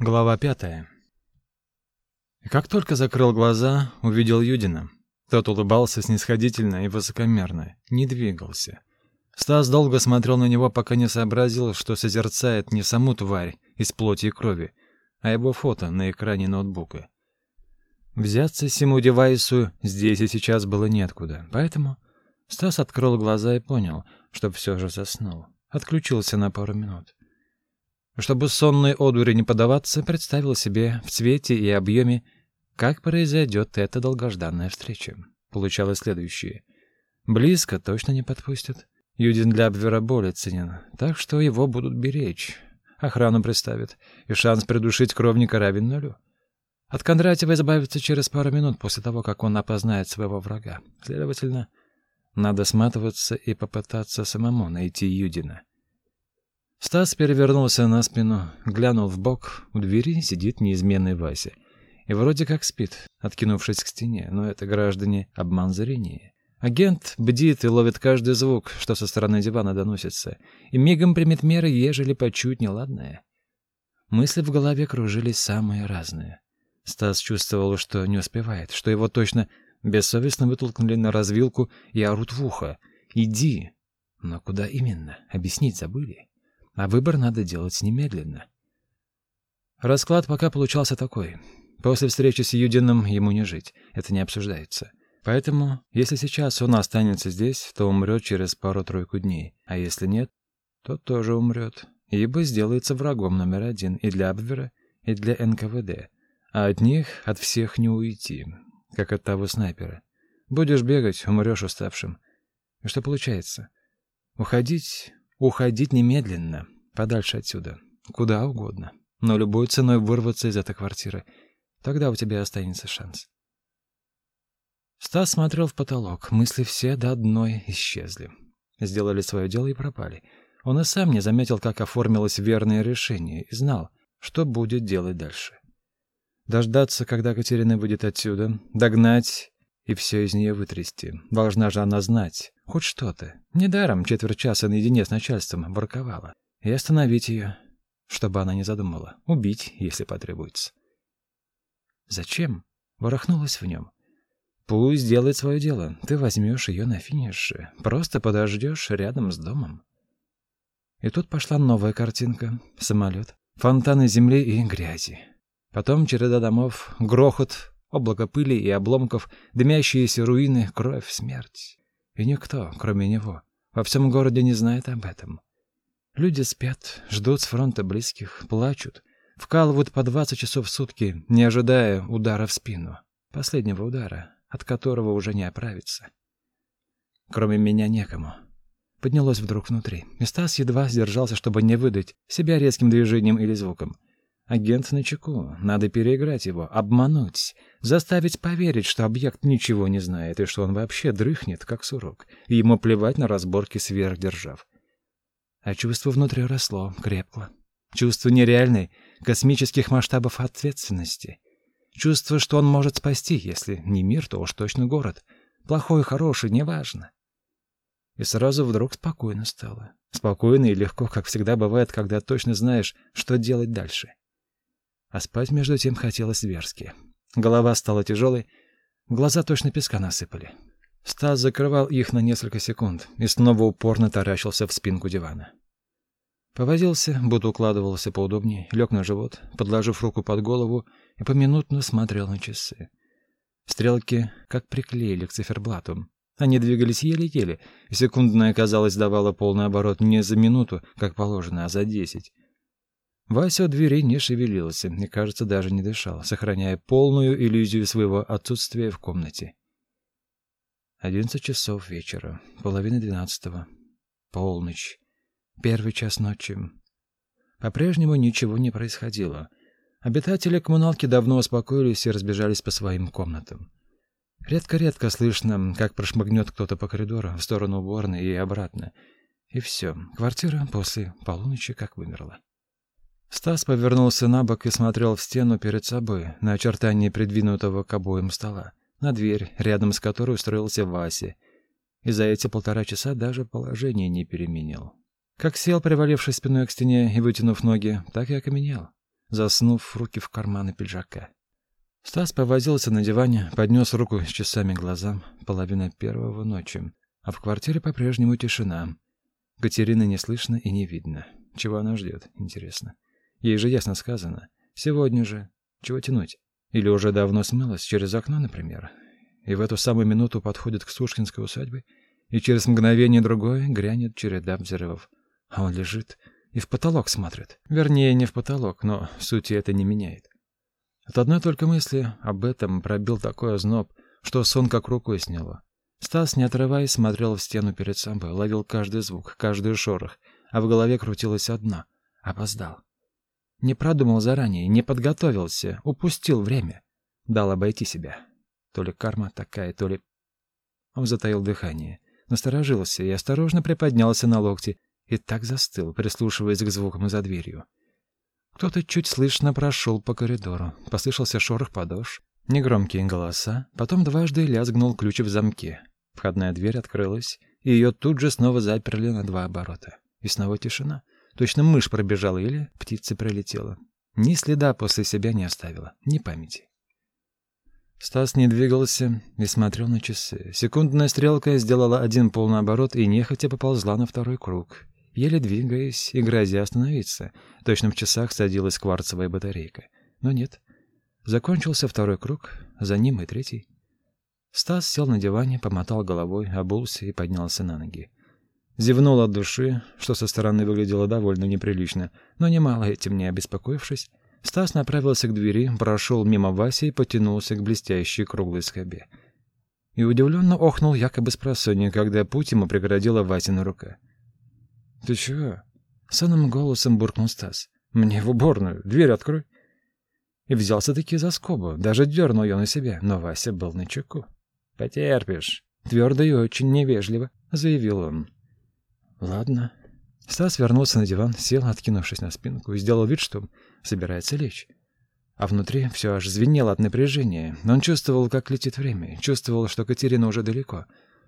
Глава пятая. Как только закрыл глаза, увидел Юдина. Тот улыбался снисходительно и высокомерно, не двигался. Стас долго смотрел на него, пока не сообразил, что созерцает не саму тварь из плоти и крови, а его фото на экране ноутбука. Взяться всему девайсу здесь и сейчас было неоткуда, поэтому Стас открыл глаза и понял, что все же заснул. Отключился на пару минут. Чтобы сонной одуре не подаваться, представил себе в цвете и объеме, как произойдет эта долгожданная встреча. Получалось следующее. Близко точно не подпустят. Юдин для обвера более ценен, так что его будут беречь. Охрану представят, и шанс придушить кровника равен нулю. От Кондратьева избавиться через пару минут после того, как он опознает своего врага. Следовательно, надо сматываться и попытаться самому найти Юдина. Стас перевернулся на спину, глянул в бок. У двери сидит неизменный Вася. И вроде как спит, откинувшись к стене, но это, граждане, обман зрения. Агент бдит и ловит каждый звук, что со стороны дивана доносится, и мигом примет меры, ежели почует неладное. Мысли в голове кружились самые разные. Стас чувствовал, что не успевает, что его точно бессовестно вытолкнули на развилку и орут в ухо. «Иди!» Но куда именно? Объяснить забыли. А выбор надо делать немедленно. Расклад пока получался такой. После встречи с Юдином ему не жить. Это не обсуждается. Поэтому, если сейчас он останется здесь, то умрет через пару-тройку дней. А если нет, то тоже умрет. Ибо сделается врагом номер один и для Абвера, и для НКВД. А от них, от всех не уйти. Как от того снайпера. Будешь бегать, умрешь уставшим. И что получается? Уходить Уходить немедленно, подальше отсюда, куда угодно, но любой ценой вырваться из этой квартиры. Тогда у тебя останется шанс. Стас смотрел в потолок, мысли все до одной исчезли. Сделали свое дело и пропали. Он и сам не заметил, как оформилось верное решение, и знал, что будет делать дальше. Дождаться, когда Катерина выйдет отсюда, догнать и все из нее вытрясти. Должна же она знать хоть что-то. Недаром четверть часа наедине с начальством ворковала. И остановить ее, чтобы она не задумала. Убить, если потребуется. Зачем? Ворохнулась в нем. Пусть делает свое дело. Ты возьмешь ее на финише. Просто подождешь рядом с домом. И тут пошла новая картинка. Самолет. Фонтаны земли и грязи. Потом череда домов, грохот, Облако пыли и обломков, дымящиеся руины, кровь, смерть. И никто, кроме него, во всем городе не знает об этом. Люди спят, ждут с фронта близких, плачут, вкалывают по 20 часов в сутки, не ожидая удара в спину. Последнего удара, от которого уже не оправиться. Кроме меня некому. Поднялось вдруг внутри. И Стас едва сдержался, чтобы не выдать себя резким движением или звуком. Агент на чеку. Надо переиграть его, обмануть, заставить поверить, что объект ничего не знает и что он вообще дрыхнет, как сурок, и ему плевать на разборки сверхдержав. А чувство внутри росло, крепло. Чувство нереальной, космических масштабов ответственности. Чувство, что он может спасти, если не мир, то уж точно город. Плохой, хороший, неважно. И сразу вдруг спокойно стало. Спокойно и легко, как всегда бывает, когда точно знаешь, что делать дальше. А спать между тем хотелось зверски. Голова стала тяжелой, глаза точно песка насыпали. Стас закрывал их на несколько секунд и снова упорно таращился в спинку дивана. Повозился, будто укладывался поудобнее, лег на живот, подложив руку под голову и поминутно смотрел на часы. Стрелки как приклеили к циферблату. Они двигались еле-еле, и секундная, казалось, давала полный оборот не за минуту, как положено, а за десять. Вася у двери не шевелился и, кажется, даже не дышал, сохраняя полную иллюзию своего отсутствия в комнате. Одиннадцать часов вечера, половина двенадцатого, полночь, первый час ночи. По-прежнему ничего не происходило. Обитатели коммуналки давно успокоились и разбежались по своим комнатам. Редко-редко слышно, как прошмыгнет кто-то по коридору в сторону уборной и обратно. И все, квартира после полуночи как вымерла. Стас повернулся на бок и смотрел в стену перед собой, на очертания придвинутого к обоим стола, на дверь, рядом с которой устроился Вася. И за эти полтора часа даже положение не переменил. Как сел, привалившись спиной к стене и вытянув ноги, так и окаменел. заснув руки в карманы пиджака. Стас повозился на диване, поднес руку с часами глазам, половина первого ночи, а в квартире по-прежнему тишина. Катерины не слышно и не видно. Чего она ждет, интересно. Ей же ясно сказано. Сегодня же. Чего тянуть? Или уже давно смылась, через окно, например. И в эту самую минуту подходит к Сушкинской усадьбе, и через мгновение другое грянет череда взрывов. А он лежит и в потолок смотрит. Вернее, не в потолок, но сути это не меняет. От одной только мысли об этом пробил такой озноб, что сон как рукой сняло. Стас, не отрываясь, смотрел в стену перед собой, ловил каждый звук, каждый шорох, а в голове крутилось одно — опоздал. Не продумал заранее, не подготовился, упустил время. Дал обойти себя. То ли карма такая, то ли... Он затаил дыхание, насторожился и осторожно приподнялся на локти и так застыл, прислушиваясь к звукам за дверью. Кто-то чуть слышно прошел по коридору. Послышался шорох подошв, негромкие голоса, потом дважды лязгнул ключ в замке. Входная дверь открылась, и ее тут же снова заперли на два оборота. И снова тишина. Точно мышь пробежала или птица пролетела. Ни следа после себя не оставила, ни памяти. Стас не двигался и смотрел на часы. Секундная стрелка сделала один полный оборот и нехотя поползла на второй круг, еле двигаясь и грозя остановиться. Точно в часах садилась кварцевая батарейка. Но нет. Закончился второй круг, за ним и третий. Стас сел на диване, помотал головой, обулся и поднялся на ноги. Зевнул от души, что со стороны выглядело довольно неприлично, но немало этим не обеспокоившись, Стас направился к двери, прошел мимо Васи и потянулся к блестящей круглой скобе. И удивленно охнул якобы с просонья, когда путь ему преградила Васина рука. «Ты чего?» — сонным голосом буркнул Стас. «Мне в уборную. Дверь открой». И взялся-таки за скобу, даже дернул ее на себя, но Вася был на чеку. «Потерпишь», — твердо и очень невежливо заявил он. Ладно. Стас вернулся на диван, сел, откинувшись на спинку, и сделал вид, что собирается лечь. А внутри все аж звенело от напряжения. Он чувствовал, как летит время, чувствовал, что Катерина уже далеко,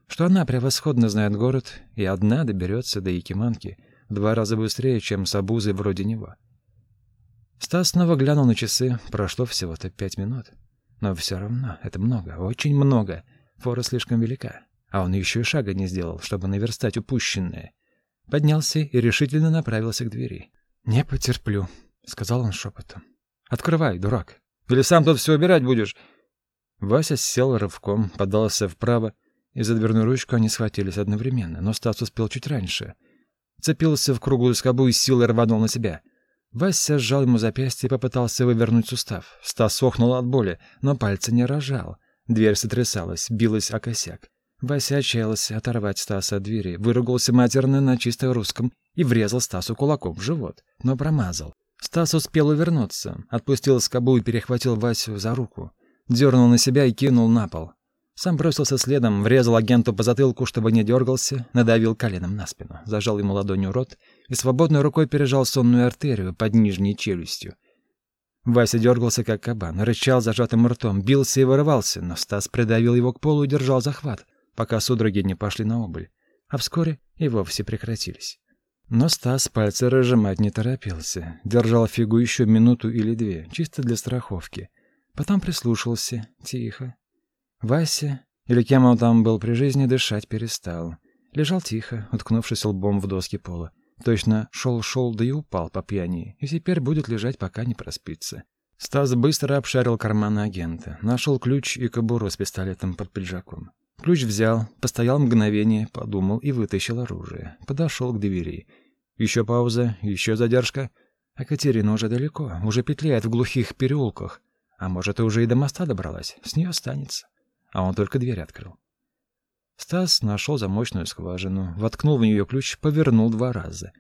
что она превосходно знает город и одна доберется до Якиманки в два раза быстрее, чем с обузой вроде него. Стас снова глянул на часы, прошло всего-то пять минут. Но все равно это много, очень много. Фора слишком велика, а он еще и шага не сделал, чтобы наверстать упущенное поднялся и решительно направился к двери. «Не потерплю», — сказал он шепотом. «Открывай, дурак. Или сам тут все убирать будешь?» Вася сел рывком, подался вправо, и за дверную ручку они схватились одновременно, но Стас успел чуть раньше. Цепился в круглую скобу и силой рванул на себя. Вася сжал ему запястье и попытался вывернуть сустав. Стас охнул от боли, но пальцы не рожал. Дверь сотрясалась, билась о косяк. Вася отчаялся оторвать Стаса от двери, выругался матерно на чисто русском и врезал Стасу кулаком в живот, но промазал. Стас успел увернуться, отпустил скобу и перехватил Васю за руку. Дернул на себя и кинул на пол. Сам бросился следом, врезал агенту по затылку, чтобы не дергался, надавил коленом на спину, зажал ему ладонью рот и свободной рукой пережал сонную артерию под нижней челюстью. Вася дергался, как кабан, рычал зажатым ртом, бился и вырывался, но Стас придавил его к полу и держал захват пока судороги не пошли на убыль, а вскоре и вовсе прекратились. Но Стас пальцы разжимать не торопился, держал фигу еще минуту или две, чисто для страховки. Потом прислушался, тихо. Вася, или кем он там был при жизни, дышать перестал. Лежал тихо, уткнувшись лбом в доски пола. Точно шел-шел, да и упал по пьяни, и теперь будет лежать, пока не проспится. Стас быстро обшарил карманы агента, нашел ключ и кобуру с пистолетом под пиджаком. Ключ взял, постоял мгновение, подумал и вытащил оружие. Подошел к двери. Еще пауза, еще задержка. А Катерина уже далеко, уже петляет в глухих переулках. А может, и уже и до моста добралась. С нее останется. А он только дверь открыл. Стас нашел замочную скважину, воткнул в нее ключ, повернул два раза.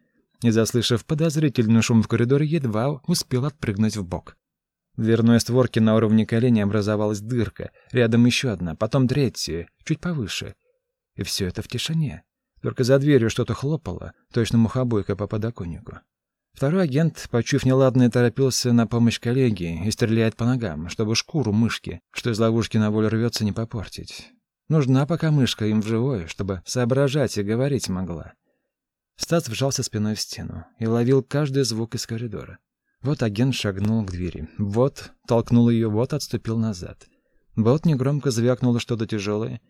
И, заслышав подозрительный шум в коридоре, едва успел отпрыгнуть в бок. В дверной створке на уровне колени образовалась дырка, рядом еще одна, потом третья, чуть повыше. И все это в тишине. Только за дверью что-то хлопало, точно мухобойка по подоконнику. Второй агент, почуяв неладное, торопился на помощь коллеге и стреляет по ногам, чтобы шкуру мышки, что из ловушки на волю рвется, не попортить. Нужна пока мышка им в живой, чтобы соображать и говорить могла. Стас вжался спиной в стену и ловил каждый звук из коридора. Вот агент шагнул к двери. Вот толкнул ее, вот отступил назад. Вот негромко звякнуло что-то тяжелое.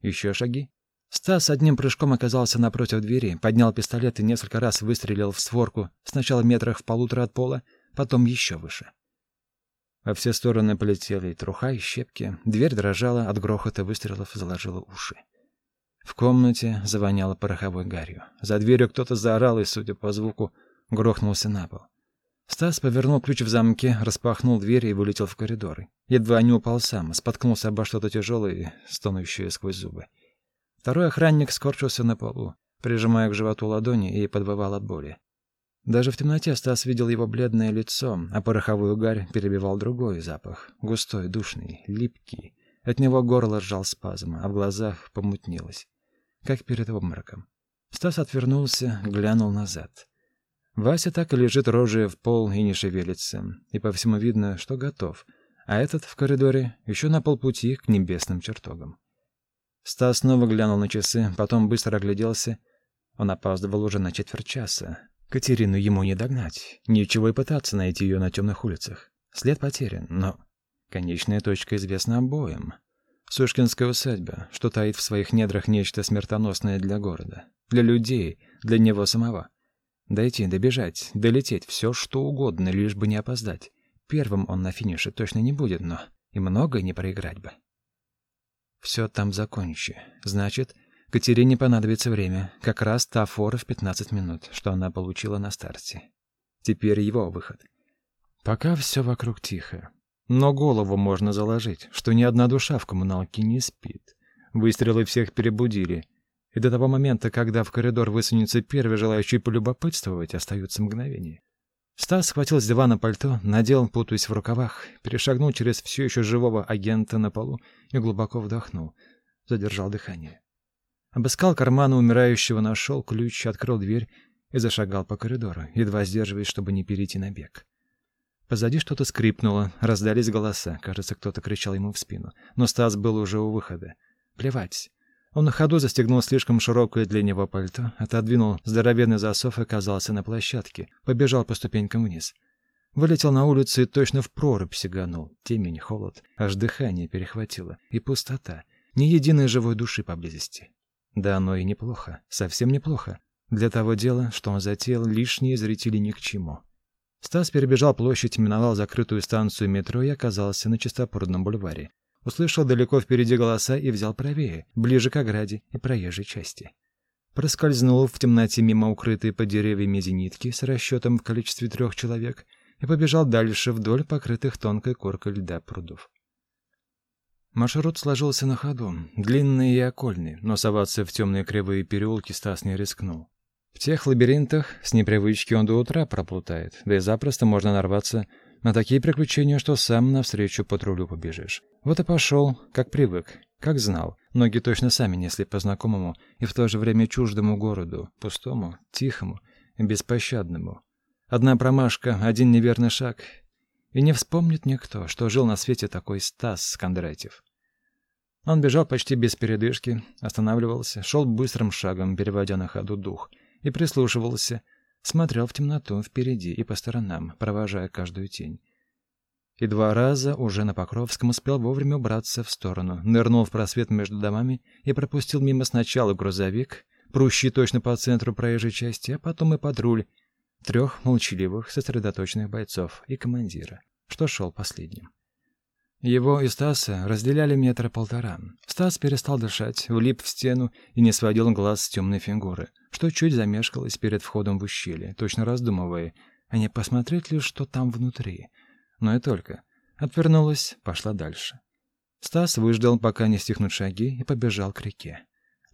Еще шаги. Стас одним прыжком оказался напротив двери, поднял пистолет и несколько раз выстрелил в створку, сначала метрах в полутора от пола, потом еще выше. Во все стороны полетели и труха, и щепки. Дверь дрожала, от грохота выстрелов заложила уши. В комнате завоняло пороховой гарью. За дверью кто-то заорал и, судя по звуку, грохнулся на пол. Стас повернул ключ в замке, распахнул дверь и вылетел в коридор. Едва не упал сам, споткнулся обо что-то тяжелое, стонущее сквозь зубы. Второй охранник скорчился на полу, прижимая к животу ладони и подвывал от боли. Даже в темноте Стас видел его бледное лицо, а пороховую гарь перебивал другой запах, густой, душный, липкий. От него горло сжал спазм, а в глазах помутнилось, как перед обмороком. Стас отвернулся, глянул назад. Вася так и лежит рожей в пол и не шевелится, и по всему видно, что готов, а этот в коридоре еще на полпути к небесным чертогам. Стас снова глянул на часы, потом быстро огляделся. Он опаздывал уже на четверть часа. Катерину ему не догнать. Ничего и пытаться найти ее на темных улицах. След потерян, но конечная точка известна обоим. Сушкинская усадьба, что таит в своих недрах нечто смертоносное для города, для людей, для него самого. Дойти, добежать, долететь, все что угодно, лишь бы не опоздать. Первым он на финише точно не будет, но и много не проиграть бы. Все там закончи. Значит, Катерине понадобится время, как раз та фора в 15 минут, что она получила на старте. Теперь его выход. Пока все вокруг тихо. Но голову можно заложить, что ни одна душа в коммуналке не спит. Выстрелы всех перебудили. И до того момента, когда в коридор высунется первый желающий полюбопытствовать, остаются мгновения. Стас схватил с дивана пальто, надел, путаясь в рукавах, перешагнул через все еще живого агента на полу и глубоко вдохнул. Задержал дыхание. Обыскал карманы умирающего, нашел ключ, открыл дверь и зашагал по коридору, едва сдерживаясь, чтобы не перейти на бег. Позади что-то скрипнуло, раздались голоса, кажется, кто-то кричал ему в спину. Но Стас был уже у выхода. Плевать. Он на ходу застегнул слишком широкое для него пальто, отодвинул здоровенный засов и оказался на площадке, побежал по ступенькам вниз. Вылетел на улицу и точно в прорубь сиганул. Темень, холод, аж дыхание перехватило. И пустота. Ни единой живой души поблизости. Да оно и неплохо, совсем неплохо. Для того дела, что он затеял, лишние зрители ни к чему. Стас перебежал площадь, миновал закрытую станцию метро и оказался на Чистопрудном бульваре. Услышал далеко впереди голоса и взял правее, ближе к ограде и проезжей части. Проскользнул в темноте мимо укрытой под деревьями зенитки с расчетом в количестве трех человек и побежал дальше вдоль покрытых тонкой коркой льда прудов. Маршрут сложился на ходу, длинный и окольный, но соваться в темные кривые переулки Стас не рискнул. В тех лабиринтах с непривычки он до утра проплутает, да и запросто можно нарваться на такие приключения, что сам навстречу патрулю побежишь. Вот и пошел, как привык, как знал. Ноги точно сами несли по знакомому и в то же время чуждому городу, пустому, тихому беспощадному. Одна промашка, один неверный шаг, и не вспомнит никто, что жил на свете такой Стас Кондратьев. Он бежал почти без передышки, останавливался, шел быстрым шагом, переводя на ходу дух, и прислушивался — смотрел в темноту впереди и по сторонам, провожая каждую тень. И два раза уже на Покровском успел вовремя убраться в сторону, нырнул в просвет между домами и пропустил мимо сначала грузовик, прущий точно по центру проезжей части, а потом и патруль, трех молчаливых, сосредоточенных бойцов и командира, что шел последним. Его и Стаса разделяли метра полтора. Стас перестал дышать, влип в стену и не сводил глаз с темной фигуры, что чуть замешкалась перед входом в ущелье, точно раздумывая, а не посмотреть ли, что там внутри. Но и только. Отвернулась, пошла дальше. Стас выждал, пока не стихнут шаги, и побежал к реке.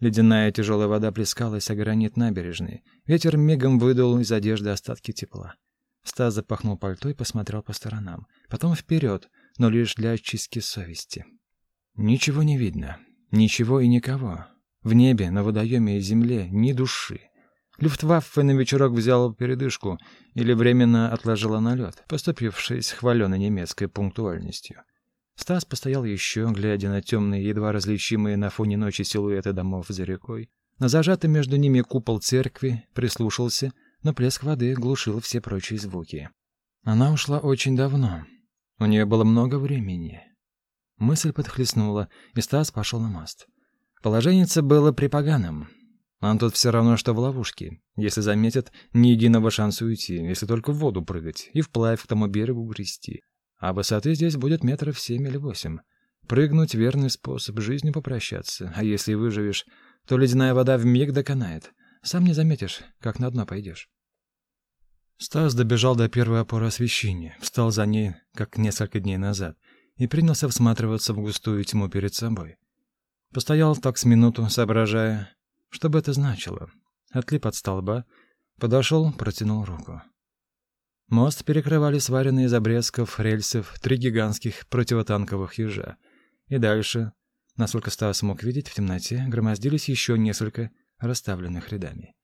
Ледяная тяжелая вода плескалась о гранит набережной. Ветер мигом выдул из одежды остатки тепла. Стас запахнул пальто и посмотрел по сторонам. Потом вперед, но лишь для очистки совести. Ничего не видно. Ничего и никого. В небе, на водоеме и земле ни души. Люфтваффе на вечерок взял передышку или временно отложила налет, поступившись хваленой немецкой пунктуальностью. Стас постоял еще, глядя на темные, едва различимые на фоне ночи силуэты домов за рекой. На зажатый между ними купол церкви прислушался, но плеск воды глушил все прочие звуки. Она ушла очень давно. У нее было много времени. Мысль подхлестнула, и Стас пошел на мост. Положение было припоганым. Он тут все равно, что в ловушке. Если заметят, ни единого шанса уйти, если только в воду прыгать и вплавь к тому берегу грести. А высоты здесь будет метров семь или восемь. Прыгнуть — верный способ жизни попрощаться, а если выживешь, то ледяная вода вмиг доконает. Сам не заметишь, как на дно пойдешь. Стас добежал до первой опоры освещения, встал за ней, как несколько дней назад, и принялся всматриваться в густую тьму перед собой. Постоял так с минуту, соображая, что бы это значило. Отлип от столба, подошел, протянул руку. Мост перекрывали сваренные из обрезков рельсов три гигантских противотанковых ежа. И дальше, насколько Стас мог видеть в темноте, громоздились еще несколько расставленных рядами.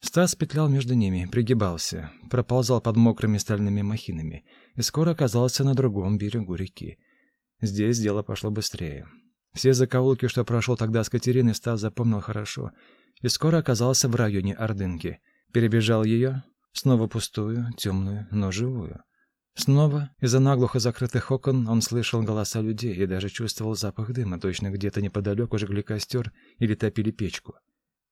Стас петлял между ними, пригибался, проползал под мокрыми стальными махинами и скоро оказался на другом берегу реки. Здесь дело пошло быстрее. Все закоулки, что прошел тогда с Катериной, Стас запомнил хорошо, и скоро оказался в районе Ордынки. Перебежал ее, снова пустую, темную, но живую. Снова из-за наглухо закрытых окон он слышал голоса людей и даже чувствовал запах дыма, точно где-то неподалеку жгли костер или топили печку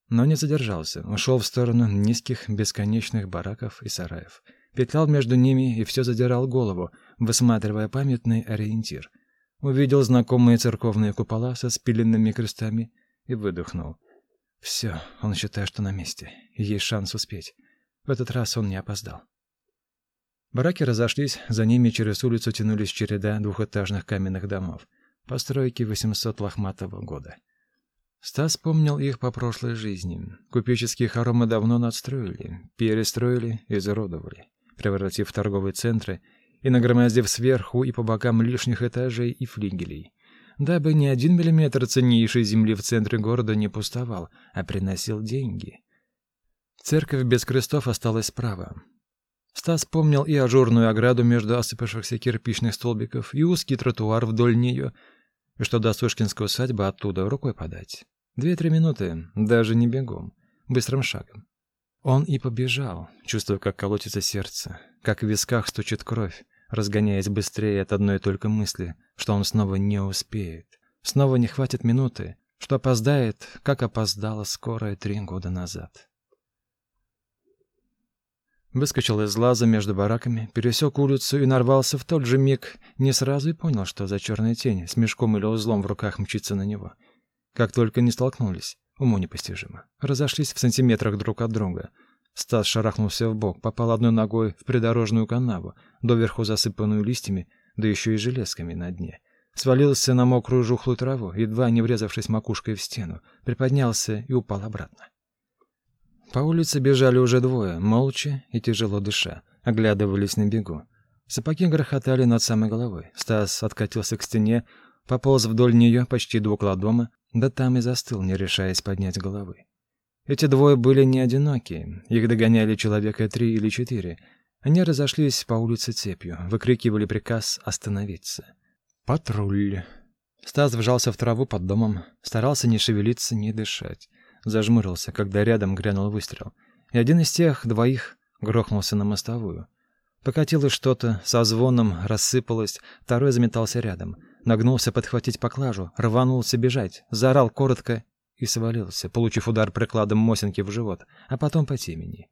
но не задержался. Ушел в сторону низких бесконечных бараков и сараев. Петлял между ними и все задирал голову, высматривая памятный ориентир. Увидел знакомые церковные купола со спиленными крестами и выдохнул. Все, он считает, что на месте. Есть шанс успеть. В этот раз он не опоздал. Бараки разошлись, за ними через улицу тянулись череда двухэтажных каменных домов. Постройки 800 лохматого года. Стас помнил их по прошлой жизни. Купеческие хоромы давно надстроили, перестроили, изуродовали, превратив в торговые центры и нагромоздив сверху и по бокам лишних этажей и флигелей, дабы ни один миллиметр ценнейшей земли в центре города не пустовал, а приносил деньги. Церковь без крестов осталась справа. Стас помнил и ажурную ограду между осыпавшихся кирпичных столбиков, и узкий тротуар вдоль нее, что до Сушкинской усадьбы оттуда рукой подать. Две-три минуты, даже не бегом, быстрым шагом. Он и побежал, чувствуя, как колотится сердце, как в висках стучит кровь, разгоняясь быстрее от одной только мысли, что он снова не успеет, снова не хватит минуты, что опоздает, как опоздала скорая три года назад. Выскочил из лаза между бараками, пересек улицу и нарвался в тот же миг, не сразу и понял, что за черная тень с мешком или узлом в руках мчится на него. Как только не столкнулись, уму непостижимо. Разошлись в сантиметрах друг от друга. Стас шарахнулся в бок, попал одной ногой в придорожную канаву, доверху засыпанную листьями, да еще и железками на дне. Свалился на мокрую жухлую траву, едва не врезавшись макушкой в стену, приподнялся и упал обратно. По улице бежали уже двое, молча и тяжело дыша, оглядывались на бегу. Сапоги грохотали над самой головой. Стас откатился к стене, пополз вдоль нее почти до около дома, да там и застыл, не решаясь поднять головы. Эти двое были не одиноки, их догоняли человека три или четыре. Они разошлись по улице цепью, выкрикивали приказ остановиться. «Патруль!» Стас вжался в траву под домом, старался не шевелиться, не дышать зажмурился, когда рядом грянул выстрел. И один из тех двоих грохнулся на мостовую. Покатилось что-то, со звоном рассыпалось, второй заметался рядом. Нагнулся подхватить поклажу, рванулся бежать, заорал коротко и свалился, получив удар прикладом Мосинки в живот, а потом по темени.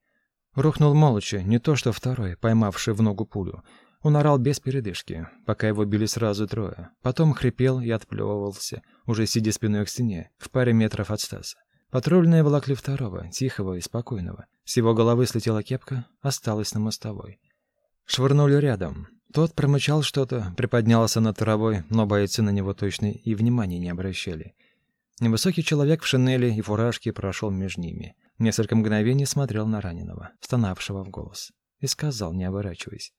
Рухнул молча, не то что второй, поймавший в ногу пулю. Он орал без передышки, пока его били сразу трое. Потом хрипел и отплевывался, уже сидя спиной к стене, в паре метров от Стаса. Патрульные волокли второго, тихого и спокойного. С его головы слетела кепка, осталась на мостовой. Швырнули рядом. Тот промычал что-то, приподнялся над травой, но бойцы на него точно и внимания не обращали. Невысокий человек в шинели и фуражке прошел между ними. Несколько мгновений смотрел на раненого, стонавшего в голос, и сказал, не оборачиваясь.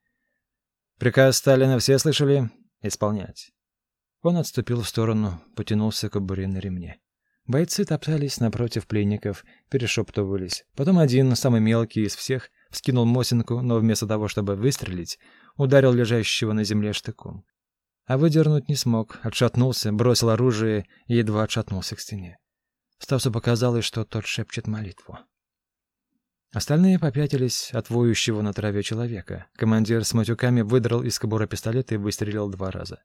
«Приказ Сталина все слышали? Исполнять». Он отступил в сторону, потянулся к обуре на ремне. Бойцы топтались напротив пленников, перешептывались. Потом один, самый мелкий из всех, вскинул Мосинку, но вместо того, чтобы выстрелить, ударил лежащего на земле штыком. А выдернуть не смог, отшатнулся, бросил оружие и едва отшатнулся к стене. Стасу показалось, что тот шепчет молитву. Остальные попятились от воющего на траве человека. Командир с матюками выдрал из кобуры пистолет и выстрелил два раза.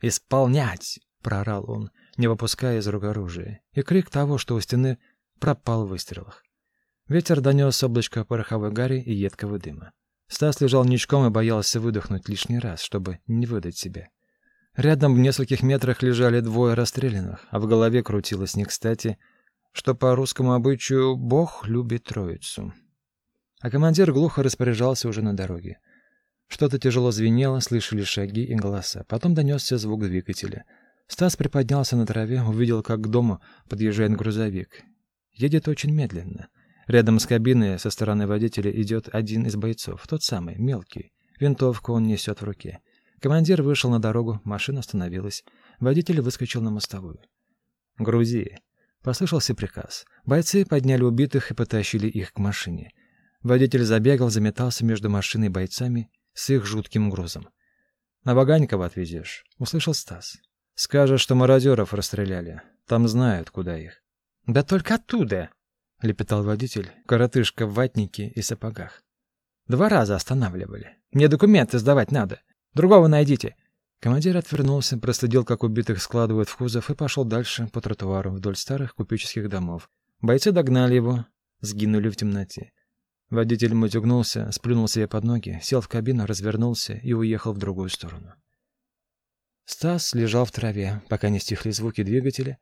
«Исполнять!» — проорал он, не выпуская из рук оружия. И крик того, что у стены, пропал в выстрелах. Ветер донес облачко пороховой гари и едкого дыма. Стас лежал ничком и боялся выдохнуть лишний раз, чтобы не выдать себя. Рядом в нескольких метрах лежали двое расстрелянных, а в голове крутилось не кстати, что по русскому обычаю Бог любит троицу. А командир глухо распоряжался уже на дороге. Что-то тяжело звенело, слышали шаги и голоса. Потом донесся звук двигателя. Стас приподнялся на траве, увидел, как к дому подъезжает грузовик. Едет очень медленно. Рядом с кабиной со стороны водителя идет один из бойцов, тот самый, мелкий. Винтовку он несет в руке. Командир вышел на дорогу, машина остановилась. Водитель выскочил на мостовую. «Грузи!» Послышался приказ. Бойцы подняли убитых и потащили их к машине. Водитель забегал, заметался между машиной и бойцами с их жутким грузом. «На Ваганькова отвезешь?» — услышал Стас. «Скажешь, что мародеров расстреляли. Там знают, куда их». «Да только оттуда!» — лепетал водитель, коротышка в ватнике и сапогах. «Два раза останавливали. Мне документы сдавать надо. Другого найдите. Командир отвернулся, проследил, как убитых складывают в кузов, и пошел дальше по тротуару вдоль старых купеческих домов. Бойцы догнали его, сгинули в темноте. Водитель мутюгнулся, сплюнул себе под ноги, сел в кабину, развернулся и уехал в другую сторону. Стас лежал в траве, пока не стихли звуки двигателя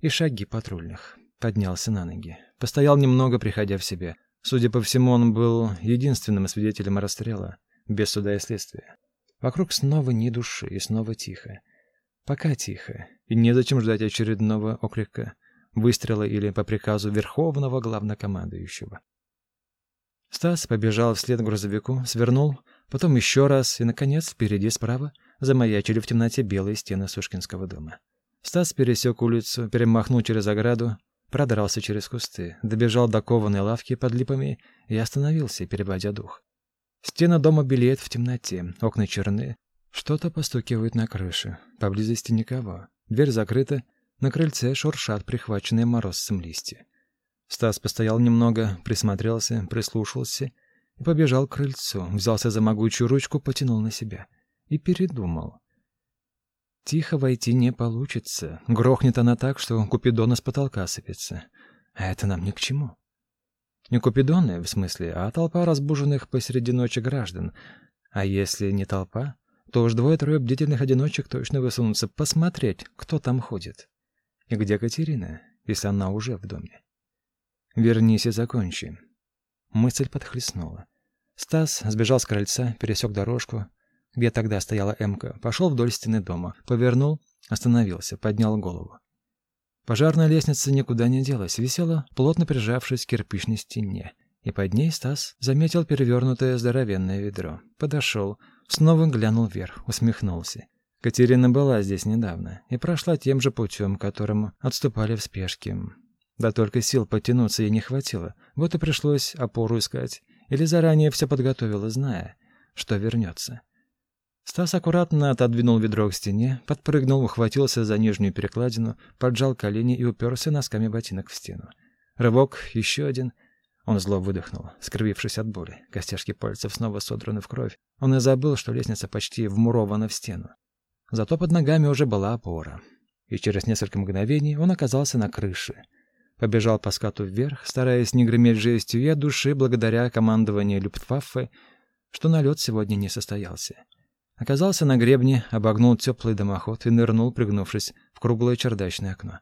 и шаги патрульных. Поднялся на ноги. Постоял немного, приходя в себя. Судя по всему, он был единственным свидетелем расстрела, без суда и следствия. Вокруг снова ни души и снова тихо. Пока тихо, и незачем ждать очередного окрика, выстрела или по приказу верховного главнокомандующего. Стас побежал вслед грузовику, свернул, потом еще раз, и, наконец, впереди справа замаячили в темноте белые стены Сушкинского дома. Стас пересек улицу, перемахнул через ограду, продрался через кусты, добежал до кованой лавки под липами и остановился, переводя дух. Стена дома белеет в темноте, окна черны. Что-то постукивает на крыше. Поблизости никого. Дверь закрыта. На крыльце шуршат прихваченные морозцем листья. Стас постоял немного, присмотрелся, прислушался и побежал к крыльцу, взялся за могучую ручку, потянул на себя и передумал. Тихо войти не получится. Грохнет она так, что Купидона с потолка сыпется. А это нам ни к чему. Не купидоны, в смысле, а толпа разбуженных посреди ночи граждан. А если не толпа, то уж двое-трое бдительных одиночек точно высунутся посмотреть, кто там ходит. И где Катерина, если она уже в доме? Вернись и закончи. Мысль подхлестнула. Стас сбежал с крыльца, пересек дорожку, где тогда стояла Эмка, пошел вдоль стены дома, повернул, остановился, поднял голову. Пожарная лестница никуда не делась, висела, плотно прижавшись к кирпичной стене. И под ней Стас заметил перевернутое здоровенное ведро. Подошел, снова глянул вверх, усмехнулся. Катерина была здесь недавно и прошла тем же путем, которым отступали в спешке. Да только сил потянуться ей не хватило, вот и пришлось опору искать. Или заранее все подготовила, зная, что вернется. Стас аккуратно отодвинул ведро к стене, подпрыгнул, ухватился за нижнюю перекладину, поджал колени и уперся носками ботинок в стену. Рывок, еще один. Он зло выдохнул, скривившись от боли. Костяшки пальцев снова содраны в кровь. Он и забыл, что лестница почти вмурована в стену. Зато под ногами уже была опора. И через несколько мгновений он оказался на крыше. Побежал по скату вверх, стараясь не греметь жестью и от души благодаря командованию Люфтваффе, что налет сегодня не состоялся. Оказался на гребне, обогнул теплый дымоход и нырнул, пригнувшись в круглое чердачное окно.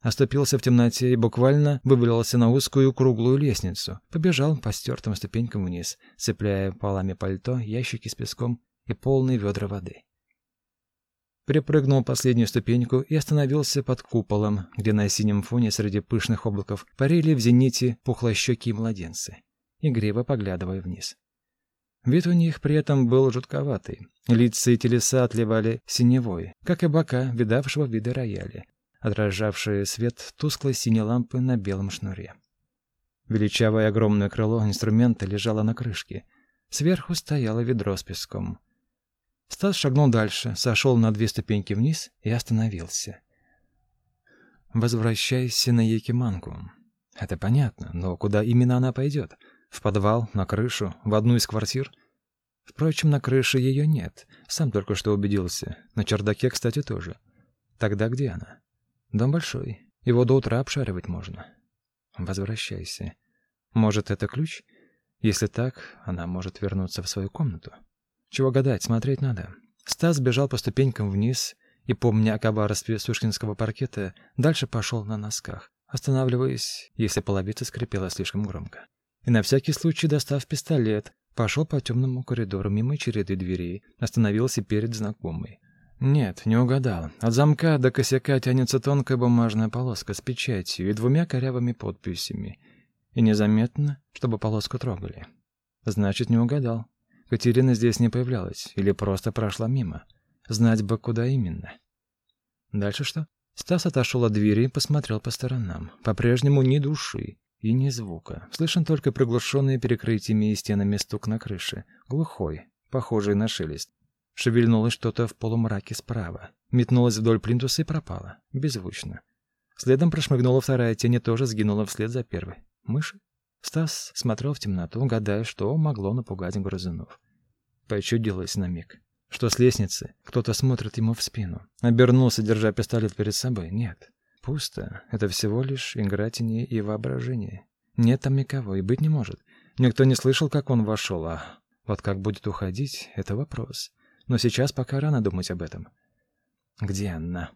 Оступился в темноте и буквально вывалился на узкую круглую лестницу. Побежал по стертым ступенькам вниз, цепляя полами пальто, ящики с песком и полные ведра воды. Припрыгнул последнюю ступеньку и остановился под куполом, где на синем фоне среди пышных облаков парили в зените пухлощёкие младенцы, игриво поглядывая вниз. Вид у них при этом был жутковатый. Лица и телеса отливали синевой, как и бока видавшего виды рояля, отражавшие свет тусклой синей лампы на белом шнуре. Величавое огромное крыло инструмента лежало на крышке. Сверху стояло ведро с песком. Стас шагнул дальше, сошел на две ступеньки вниз и остановился. «Возвращайся на Якиманку», Это понятно, но куда именно она пойдет? В подвал, на крышу, в одну из квартир? Впрочем, на крыше ее нет. Сам только что убедился. На чердаке, кстати, тоже. Тогда где она? Дом большой. Его до утра обшаривать можно. Возвращайся. Может, это ключ? Если так, она может вернуться в свою комнату. Чего гадать, смотреть надо. Стас бежал по ступенькам вниз и, помня о коварстве сушкинского паркета, дальше пошел на носках, останавливаясь, если половица скрипела слишком громко. И на всякий случай, достав пистолет, пошел по темному коридору мимо череды дверей, остановился перед знакомой. Нет, не угадал. От замка до косяка тянется тонкая бумажная полоска с печатью и двумя корявыми подписями. И незаметно, чтобы полоску трогали. Значит, не угадал. Катерина здесь не появлялась или просто прошла мимо. Знать бы, куда именно. Дальше что? Стас отошел от двери и посмотрел по сторонам. По-прежнему ни души и ни звука. Слышен только приглушенный перекрытиями и стенами стук на крыше. Глухой, похожий на шелест. Шевельнулось что-то в полумраке справа. Метнулось вдоль плинтуса и пропало. Беззвучно. Следом прошмыгнула вторая тень и тоже сгинула вслед за первой. Мыши? Стас смотрел в темноту, гадая, что могло напугать грызунов. Почудилось на миг, что с лестницы кто-то смотрит ему в спину. Обернулся, держа пистолет перед собой. Нет, пусто. Это всего лишь игра теней и воображение. Нет там никого и быть не может. Никто не слышал, как он вошел, а вот как будет уходить — это вопрос. Но сейчас пока рано думать об этом. Где она?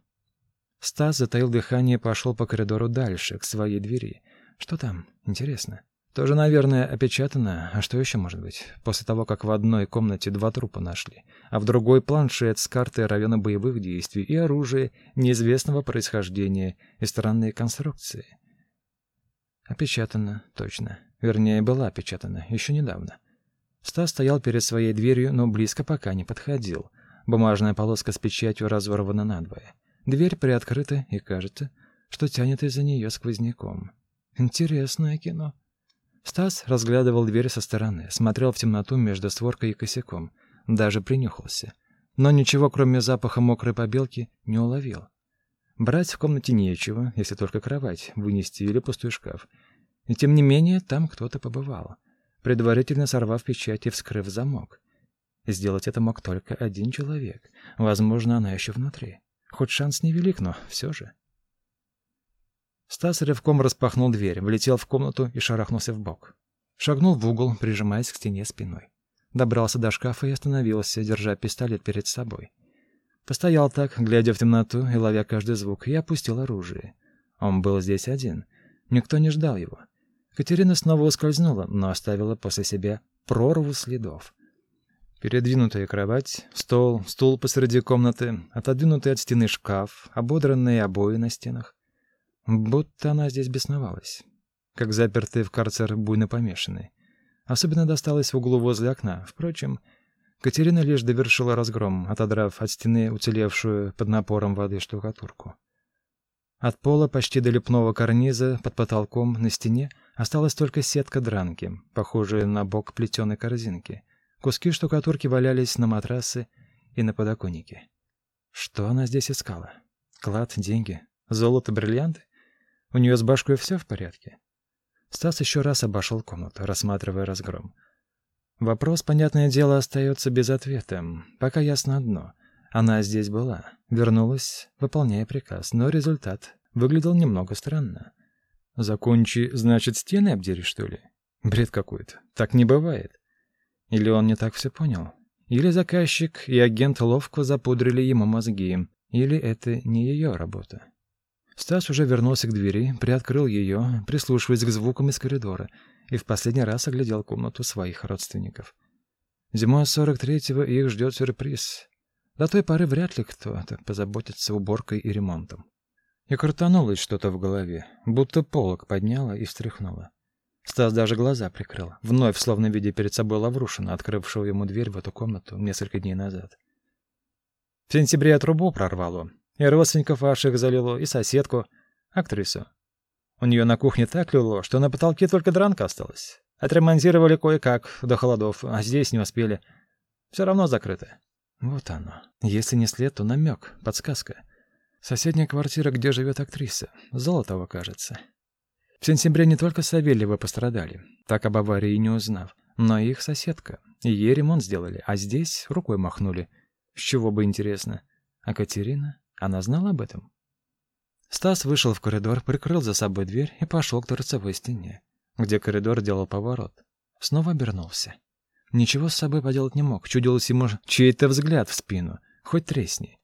Стас затаил дыхание и пошел по коридору дальше, к своей двери. Что там? Интересно. Тоже, наверное, опечатано. А что еще может быть? После того, как в одной комнате два трупа нашли, а в другой планшет с картой района боевых действий и оружие неизвестного происхождения и странные конструкции. Опечатано, точно. Вернее, была опечатана еще недавно. Стас стоял перед своей дверью, но близко пока не подходил. Бумажная полоска с печатью разорвана надвое. Дверь приоткрыта, и кажется, что тянет из-за нее сквозняком. Интересное кино. Стас разглядывал дверь со стороны, смотрел в темноту между створкой и косяком, даже принюхался. Но ничего, кроме запаха мокрой побелки, не уловил. Брать в комнате нечего, если только кровать вынести или пустой шкаф. И тем не менее, там кто-то побывал, предварительно сорвав печать и вскрыв замок. Сделать это мог только один человек. Возможно, она еще внутри. Хоть шанс невелик, но все же. Стас рывком распахнул дверь, влетел в комнату и шарахнулся в бок. Шагнул в угол, прижимаясь к стене спиной. Добрался до шкафа и остановился, держа пистолет перед собой. Постоял так, глядя в темноту и ловя каждый звук, и опустил оружие. Он был здесь один. Никто не ждал его. Катерина снова ускользнула, но оставила после себя прорву следов. Передвинутая кровать, стол, стул посреди комнаты, отодвинутый от стены шкаф, ободранные обои на стенах. Будто она здесь бесновалась, как запертый в карцер буйно помешанный. Особенно досталось в углу возле окна. Впрочем, Катерина лишь довершила разгром, отодрав от стены уцелевшую под напором воды штукатурку. От пола почти до лепного карниза под потолком на стене осталась только сетка дранки, похожая на бок плетеной корзинки. Куски штукатурки валялись на матрасе и на подоконнике. Что она здесь искала? Клад, деньги, золото, бриллианты? У нее с башкой все в порядке? Стас еще раз обошел комнату, рассматривая разгром. Вопрос, понятное дело, остается без ответа. Пока ясно одно. Она здесь была, вернулась, выполняя приказ, но результат выглядел немного странно. «Закончи, значит, стены обдери, что ли?» Бред какой-то. Так не бывает. Или он не так все понял? Или заказчик и агент ловко запудрили ему мозги, или это не ее работа. Стас уже вернулся к двери, приоткрыл ее, прислушиваясь к звукам из коридора, и в последний раз оглядел комнату своих родственников. Зимой 43-го их ждет сюрприз. До той поры вряд ли кто-то позаботится уборкой и ремонтом. И крутанулось что-то в голове, будто полок подняла и встряхнула. Стас даже глаза прикрыл, вновь словно видя перед собой Лаврушина, открывшего ему дверь в эту комнату несколько дней назад. В сентябре трубу прорвало, и родственников ваших залило, и соседку, актрису. У нее на кухне так лило, что на потолке только дранка осталась. Отремонтировали кое-как до холодов, а здесь не успели. Все равно закрыто. Вот оно. Если не след, то намек, подсказка. Соседняя квартира, где живет актриса. Золотова, кажется. В сентябре не только Савельевы пострадали, так об аварии не узнав, но и их соседка. И ей ремонт сделали, а здесь рукой махнули. С чего бы интересно? А Катерина? Она знала об этом? Стас вышел в коридор, прикрыл за собой дверь и пошел к торцевой стене, где коридор делал поворот. Снова обернулся. Ничего с собой поделать не мог. Чудилось ему чей-то взгляд в спину. Хоть тресни.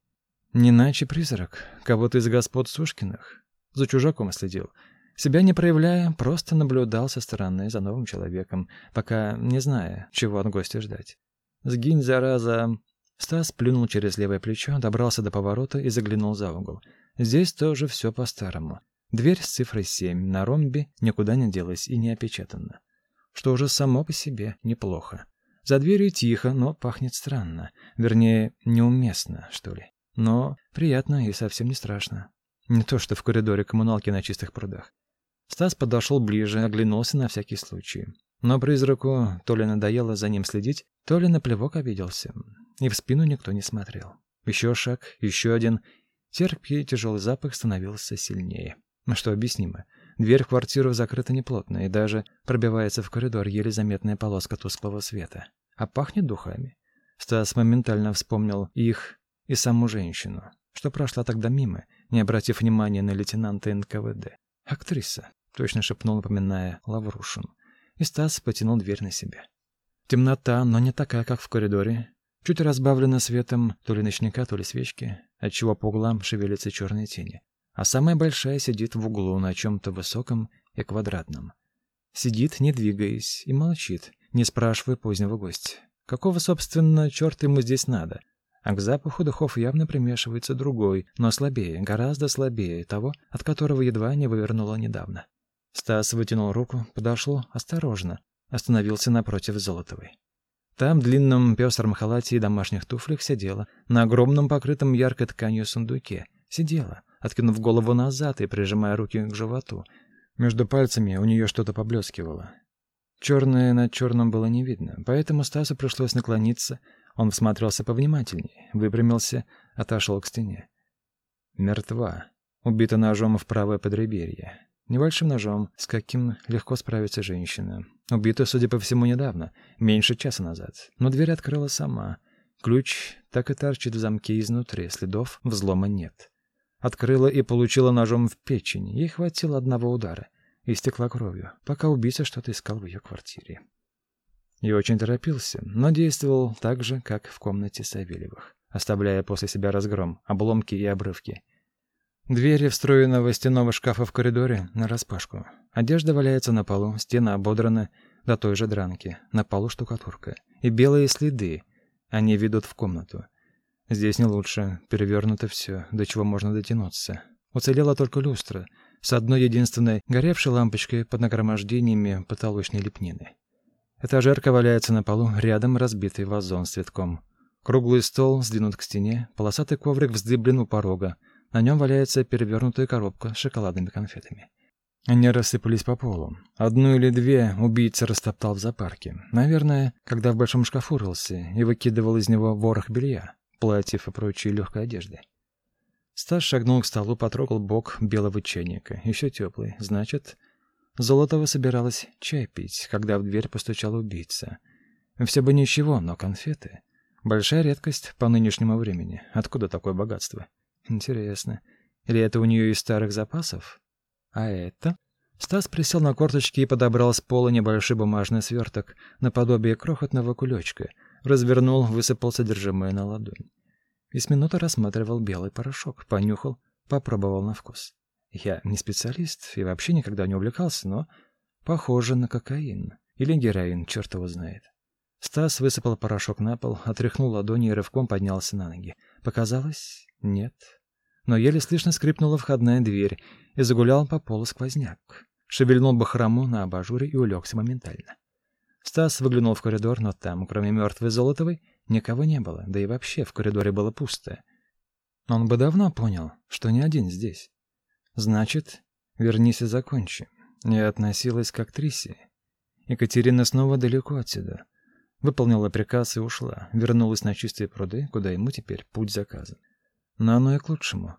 Не иначе призрак. Кого-то из господ Сушкиных. За чужаком следил. Себя не проявляя, просто наблюдал со стороны за новым человеком, пока не зная, чего от гостя ждать. «Сгинь, зараза!» Стас плюнул через левое плечо, добрался до поворота и заглянул за угол. Здесь тоже все по-старому. Дверь с цифрой 7 на ромбе никуда не делась и не опечатана. Что уже само по себе неплохо. За дверью тихо, но пахнет странно. Вернее, неуместно, что ли. Но приятно и совсем не страшно. Не то, что в коридоре коммуналки на чистых прудах. Стас подошел ближе, оглянулся на всякий случай. Но призраку то ли надоело за ним следить, то ли на плевок обиделся. И в спину никто не смотрел. Еще шаг, еще один. Терпкий тяжелый запах становился сильнее. Но что объяснимо. Дверь в квартиру закрыта неплотно, и даже пробивается в коридор еле заметная полоска тусклого света. А пахнет духами. Стас моментально вспомнил их и саму женщину, что прошла тогда мимо, не обратив внимания на лейтенанта НКВД. «Актриса», — точно шепнул, напоминая Лаврушин. И Стас потянул дверь на себя. Темнота, но не такая, как в коридоре. Чуть разбавлена светом то ли ночника, то ли свечки, отчего по углам шевелятся черные тени а самая большая сидит в углу на чем-то высоком и квадратном. Сидит, не двигаясь, и молчит, не спрашивая позднего гостя. Какого, собственно, черта ему здесь надо? А к запаху духов явно примешивается другой, но слабее, гораздо слабее того, от которого едва не вывернуло недавно. Стас вытянул руку, подошел осторожно, остановился напротив Золотовой. Там в длинном пестром халате и домашних туфлях сидела, на огромном покрытом яркой тканью сундуке. Сидела, откинув голову назад и прижимая руки к животу. Между пальцами у нее что-то поблескивало. Черное на черном было не видно, поэтому Стасу пришлось наклониться. Он всматривался повнимательнее, выпрямился, отошел к стене. Мертва. Убита ножом в правое подреберье. Небольшим ножом, с каким легко справится женщина. Убита, судя по всему, недавно, меньше часа назад. Но дверь открыла сама. Ключ так и торчит в замке изнутри, следов взлома нет. Открыла и получила ножом в печень. Ей хватило одного удара. И стекла кровью, пока убийца что-то искал в ее квартире. И очень торопился, но действовал так же, как в комнате Савельевых, оставляя после себя разгром, обломки и обрывки. Двери встроенного стенного шкафа в коридоре нараспашку. Одежда валяется на полу, стена ободрана до той же дранки, на полу штукатурка. И белые следы, они ведут в комнату. Здесь не лучше, перевернуто все, до чего можно дотянуться. Уцелела только люстра, с одной единственной горевшей лампочкой под нагромождениями потолочной лепнины. Этажерка валяется на полу, рядом разбитый вазон с цветком. Круглый стол сдвинут к стене, полосатый коврик вздыблен у порога. На нем валяется перевернутая коробка с шоколадными конфетами. Они рассыпались по полу. Одну или две убийца растоптал в зоопарке. Наверное, когда в большом шкафу рылся и выкидывал из него ворох белья платьев и прочей легкой одежды. Стас шагнул к столу, потрогал бок белого чайника. Еще теплый. Значит, Золотова собиралась чай пить, когда в дверь постучал убийца. Все бы ничего, но конфеты. Большая редкость по нынешнему времени. Откуда такое богатство? Интересно. Или это у нее из старых запасов? А это? Стас присел на корточки и подобрал с пола небольшой бумажный сверток, наподобие крохотного кулечка — развернул, высыпал содержимое на ладонь. И с минуты рассматривал белый порошок, понюхал, попробовал на вкус. Я не специалист и вообще никогда не увлекался, но похоже на кокаин. Или героин, черт его знает. Стас высыпал порошок на пол, отряхнул ладони и рывком поднялся на ноги. Показалось? Нет. Но еле слышно скрипнула входная дверь, и загулял по полу сквозняк. Шевельнул бахрому на абажуре и улегся моментально. Стас выглянул в коридор, но там, кроме мертвой Золотовой, никого не было, да и вообще в коридоре было пусто. Он бы давно понял, что не один здесь. Значит, вернись и закончи. Я относилась к актрисе. Екатерина снова далеко отсюда. Выполнила приказ и ушла, вернулась на чистые пруды, куда ему теперь путь заказан. Но оно и к лучшему.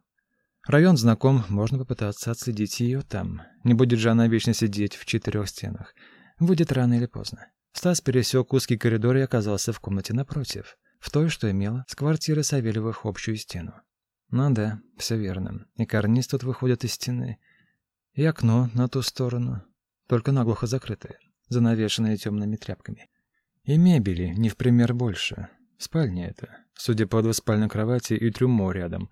Район знаком, можно попытаться отследить ее там. Не будет же она вечно сидеть в четырех стенах. Будет рано или поздно. Стас пересек узкий коридор и оказался в комнате напротив, в той, что имела с квартиры Савельевых общую стену. Ну да, все верно. И карниз тут выходит из стены. И окно на ту сторону, только наглухо закрытое, занавешенное темными тряпками. И мебели не в пример больше. Спальня это, судя по двуспальной кровати и трюмо рядом.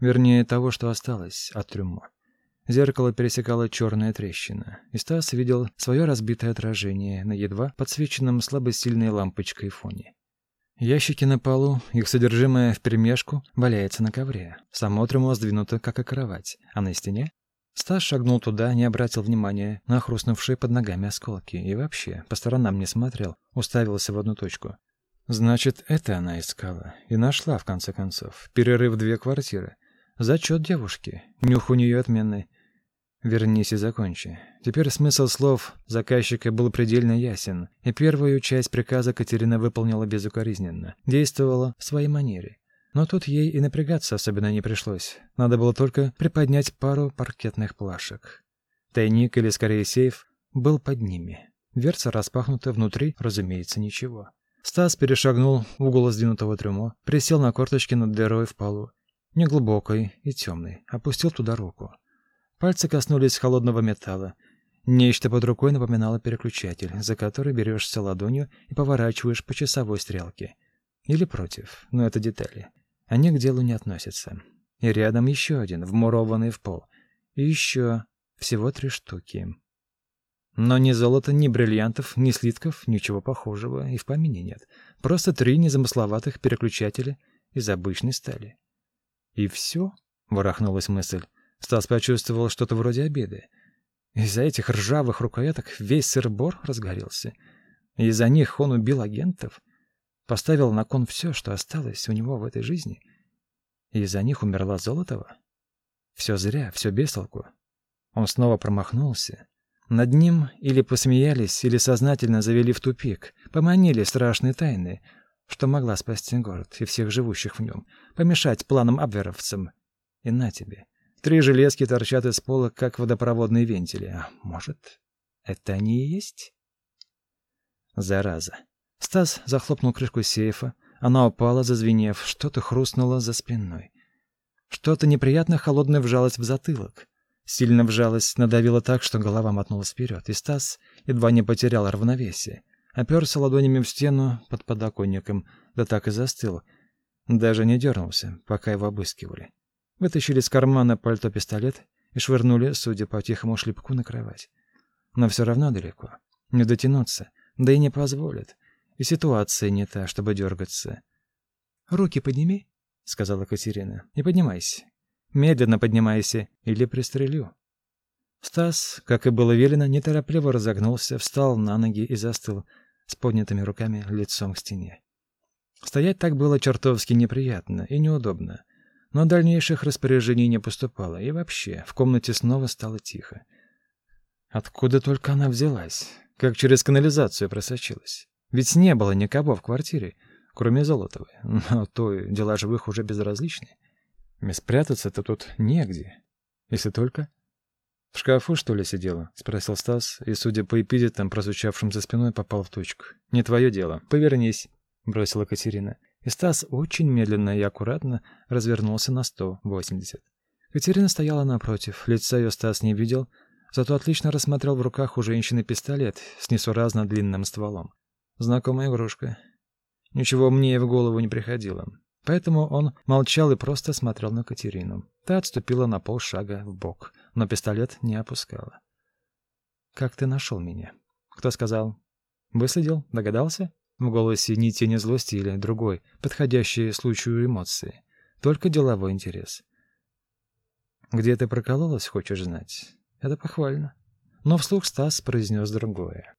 Вернее, того, что осталось от трюмо. Зеркало пересекала черная трещина, и Стас видел свое разбитое отражение на едва подсвеченном слабосильной лампочкой фоне. Ящики на полу, их содержимое вперемешку, валяется на ковре. Само трюмо сдвинуто, как и кровать, а на стене Стас шагнул туда, не обратил внимания на хрустнувшие под ногами осколки и вообще по сторонам не смотрел, уставился в одну точку. Значит, это она искала и нашла в конце концов. Перерыв две квартиры. Зачет девушки. Нюх у нее отменный. Вернись и закончи. Теперь смысл слов заказчика был предельно ясен, и первую часть приказа Катерина выполнила безукоризненно, действовала в своей манере. Но тут ей и напрягаться особенно не пришлось. Надо было только приподнять пару паркетных плашек. Тайник, или скорее сейф, был под ними. Дверца распахнута, внутри, разумеется, ничего. Стас перешагнул угол сдвинутого трюмо, присел на корточки над дырой в полу, неглубокой и темной, опустил туда руку. Пальцы коснулись холодного металла. Нечто под рукой напоминало переключатель, за который берешься ладонью и поворачиваешь по часовой стрелке. Или против, но это детали. Они к делу не относятся. И рядом еще один, вмурованный в пол. И еще всего три штуки. Но ни золота, ни бриллиантов, ни слитков, ничего похожего и в помине нет. Просто три незамысловатых переключателя из обычной стали. И все? — ворохнулась мысль. Стас почувствовал что-то вроде обиды. Из-за этих ржавых рукояток весь сыр-бор разгорелся. Из-за них он убил агентов, поставил на кон все, что осталось у него в этой жизни. Из-за них умерла Золотова. Все зря, все без толку. Он снова промахнулся. Над ним или посмеялись, или сознательно завели в тупик, поманили страшные тайны, что могла спасти город и всех живущих в нем, помешать планам абверовцам. И на тебе. Три железки торчат из пола, как водопроводные вентили. А может, это они и есть? Зараза. Стас захлопнул крышку сейфа. Она упала, зазвенев. Что-то хрустнуло за спиной. Что-то неприятно холодное вжалось в затылок. Сильно вжалось, надавило так, что голова мотнулась вперед, и Стас едва не потерял равновесие. Оперся ладонями в стену под подоконником, да так и застыл. Даже не дернулся, пока его обыскивали. Вытащили из кармана пальто пистолет и швырнули, судя по тихому шлепку, на кровать. Но все равно далеко. Не дотянуться, да и не позволят. И ситуация не та, чтобы дергаться. «Руки подними», — сказала Катерина, — «и поднимайся. Медленно поднимайся, или пристрелю». Стас, как и было велено, неторопливо разогнулся, встал на ноги и застыл с поднятыми руками лицом к стене. Стоять так было чертовски неприятно и неудобно. Но дальнейших распоряжений не поступало, и вообще в комнате снова стало тихо. Откуда только она взялась? Как через канализацию просочилась? Ведь не было никого в квартире, кроме Золотовой. Но то дела живых уже безразличны. И спрятаться-то тут негде. Если только... «В шкафу, что ли, сидела?» — спросил Стас, и, судя по эпидетам, прозвучавшим за спиной, попал в точку. «Не твое дело. Повернись», — бросила Катерина и Стас очень медленно и аккуратно развернулся на 180. Катерина стояла напротив, лица ее Стас не видел, зато отлично рассмотрел в руках у женщины пистолет с несуразно длинным стволом. Знакомая игрушка. Ничего мне в голову не приходило. Поэтому он молчал и просто смотрел на Катерину. Та отступила на полшага в бок, но пистолет не опускала. «Как ты нашел меня?» «Кто сказал?» «Выследил? Догадался?» В голосе ни тени злости или другой, подходящей случаю эмоции. Только деловой интерес. «Где ты прокололась, хочешь знать?» «Это похвально». Но вслух Стас произнес другое.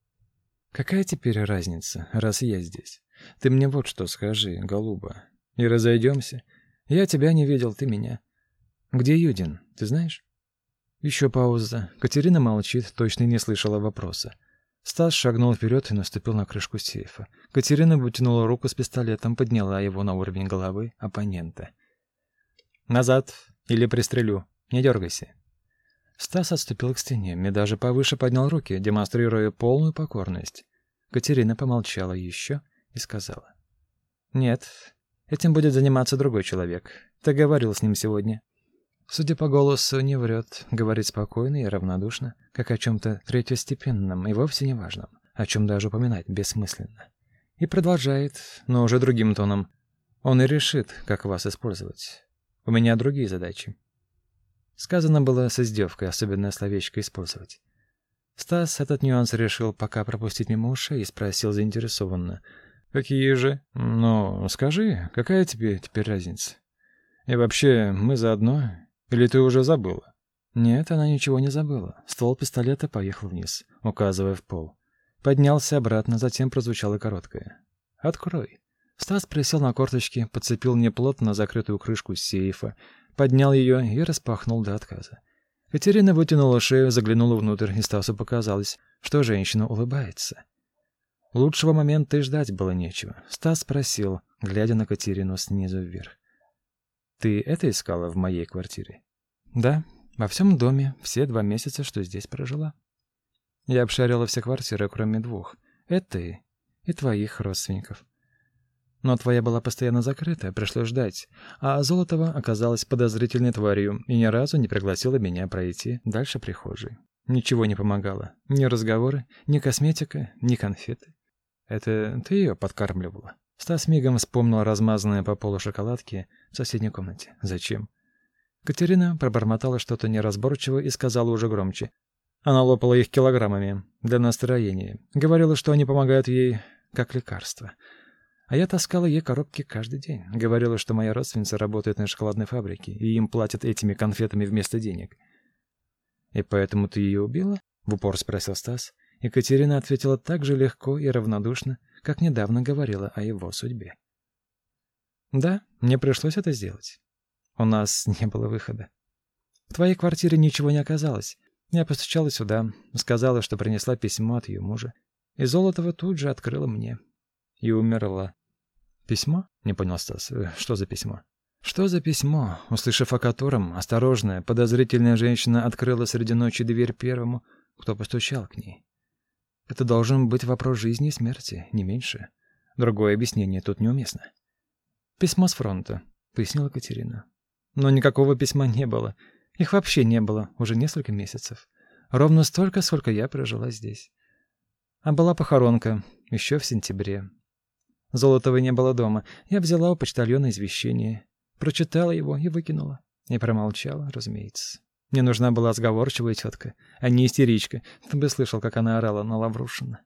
«Какая теперь разница, раз я здесь? Ты мне вот что скажи, голуба. И разойдемся. Я тебя не видел, ты меня. Где Юдин, ты знаешь?» Еще пауза. Катерина молчит, точно не слышала вопроса. Стас шагнул вперед и наступил на крышку сейфа. Катерина вытянула руку с пистолетом, подняла его на уровень головы оппонента. «Назад! Или пристрелю. Не дергайся. Стас отступил к стене и даже повыше поднял руки, демонстрируя полную покорность. Катерина помолчала еще и сказала. «Нет, этим будет заниматься другой человек. Ты говорил с ним сегодня». Судя по голосу, не врет, говорит спокойно и равнодушно, как о чем-то третьестепенном и вовсе не важном, о чем даже упоминать бессмысленно. И продолжает, но уже другим тоном. Он и решит, как вас использовать. У меня другие задачи. Сказано было с издевкой, особенно словечко использовать. Стас этот нюанс решил пока пропустить мимо ушей и спросил заинтересованно. «Какие же? Ну, скажи, какая тебе теперь разница? И вообще, мы заодно? Или ты уже забыла?» Нет, она ничего не забыла. Ствол пистолета поехал вниз, указывая в пол. Поднялся обратно, затем прозвучало короткое. «Открой». Стас присел на корточки, подцепил неплотно закрытую крышку сейфа, поднял ее и распахнул до отказа. Катерина вытянула шею, заглянула внутрь, и Стасу показалось, что женщина улыбается. Лучшего момента и ждать было нечего. Стас спросил, глядя на Катерину снизу вверх. «Ты это искала в моей квартире?» «Да, во всем доме, все два месяца, что здесь прожила». Я обшарила все квартиры, кроме двух. Это и твоих родственников. Но твоя была постоянно закрыта, пришлось ждать. А Золотова оказалась подозрительной тварью и ни разу не пригласила меня пройти дальше прихожей. Ничего не помогало. Ни разговоры, ни косметика, ни конфеты. Это ты ее подкармливала? Стас мигом вспомнил размазанное по полу шоколадки в соседней комнате. Зачем? Катерина пробормотала что-то неразборчиво и сказала уже громче. Она лопала их килограммами для настроения. Говорила, что они помогают ей как лекарство. А я таскала ей коробки каждый день. Говорила, что моя родственница работает на шоколадной фабрике, и им платят этими конфетами вместо денег. «И поэтому ты ее убила?» — в упор спросил Стас. Екатерина ответила так же легко и равнодушно, как недавно говорила о его судьбе. «Да, мне пришлось это сделать. У нас не было выхода. В твоей квартире ничего не оказалось. Я постучала сюда, сказала, что принесла письмо от ее мужа. И Золотова тут же открыла мне. И умерла. «Письмо?» — не понял Стас. «Э, «Что за письмо?» «Что за письмо?» Услышав о котором, осторожная, подозрительная женщина открыла среди ночи дверь первому, кто постучал к ней. Это должен быть вопрос жизни и смерти, не меньше. Другое объяснение тут неуместно. «Письмо с фронта», — пояснила Катерина. «Но никакого письма не было. Их вообще не было уже несколько месяцев. Ровно столько, сколько я прожила здесь. А была похоронка еще в сентябре. Золотого не было дома. Я взяла у почтальона извещение, прочитала его и выкинула. И промолчала, разумеется. Мне нужна была сговорчивая тетка, а не истеричка. Ты бы слышал, как она орала на Лаврушина.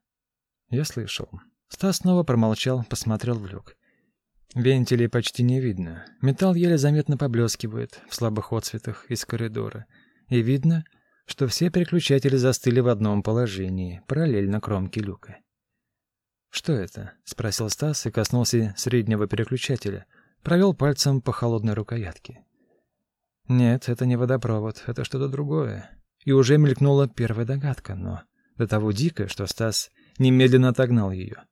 Я слышал. Стас снова промолчал, посмотрел в люк. Вентилей почти не видно. Металл еле заметно поблескивает в слабых отсветах из коридора. И видно, что все переключатели застыли в одном положении, параллельно кромке люка. «Что это?» — спросил Стас и коснулся среднего переключателя. Провел пальцем по холодной рукоятке. «Нет, это не водопровод, это что-то другое». И уже мелькнула первая догадка, но до того дико, что Стас немедленно отогнал ее.